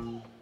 Okay,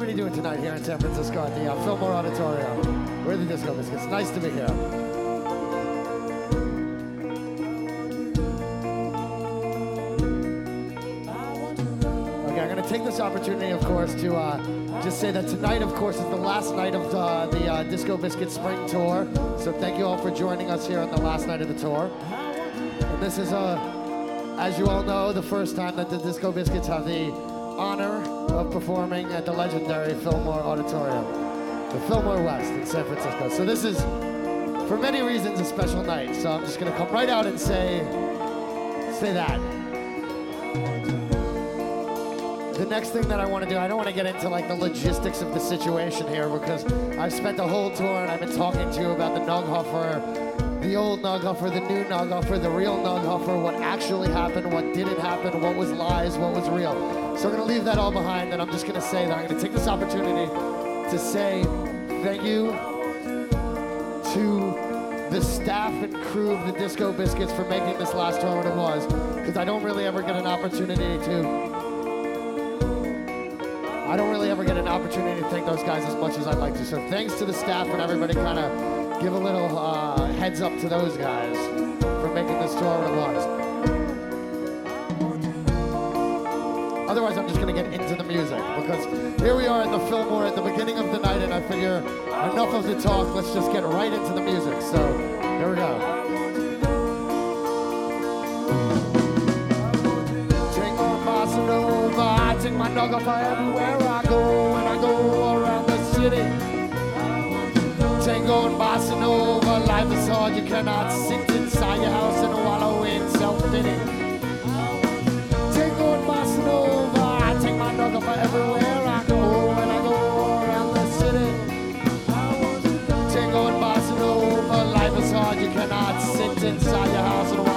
everybody doing tonight here in San Francisco at the uh, Fillmore Auditorium? We're the Disco Biscuits. Nice to be here. Okay, I'm going to take this opportunity, of course, to uh, just say that tonight, of course, is the last night of the uh, Disco Biscuit Spring Tour. So thank you all for joining us here on the last night of the tour. And this is, uh, as you all know, the first time that the Disco Biscuits have the of performing at the legendary Fillmore Auditorium, the Fillmore West in San Francisco. So this is, for many reasons, a special night. So I'm just going to come right out and say, say that. The next thing that I want to do, I don't want to get into like the logistics of the situation here because I've spent the whole tour and I've been talking to you about the Nughoffer, the old Nughoffer, the new Nughoffer, the real Nughoffer, what actually happened, what didn't happen, what was lies, what was real. So I'm going to leave that all behind and I'm just going to say that I'm going to take this opportunity to say thank you to the staff and crew of the Disco Biscuits for making this last tour what it was because I don't really ever get an opportunity to I don't really ever get an opportunity to thank those guys as much as I'd like to. So thanks to the staff and everybody kind of give a little uh, heads up to those guys for making this tour what it was. Otherwise, I'm just going to get into the music because here we are at the Fillmore at the beginning of the night, and I figure enough of the talk. Let's just get right into the music. So here we go. Jingle bossa nova, I take my dog off everywhere life is hard, you cannot sit inside your house and wallow in self-pity. Take on my snowball, I take my knuckle everywhere I go I go around the city. Life is hard, you cannot sit inside your house and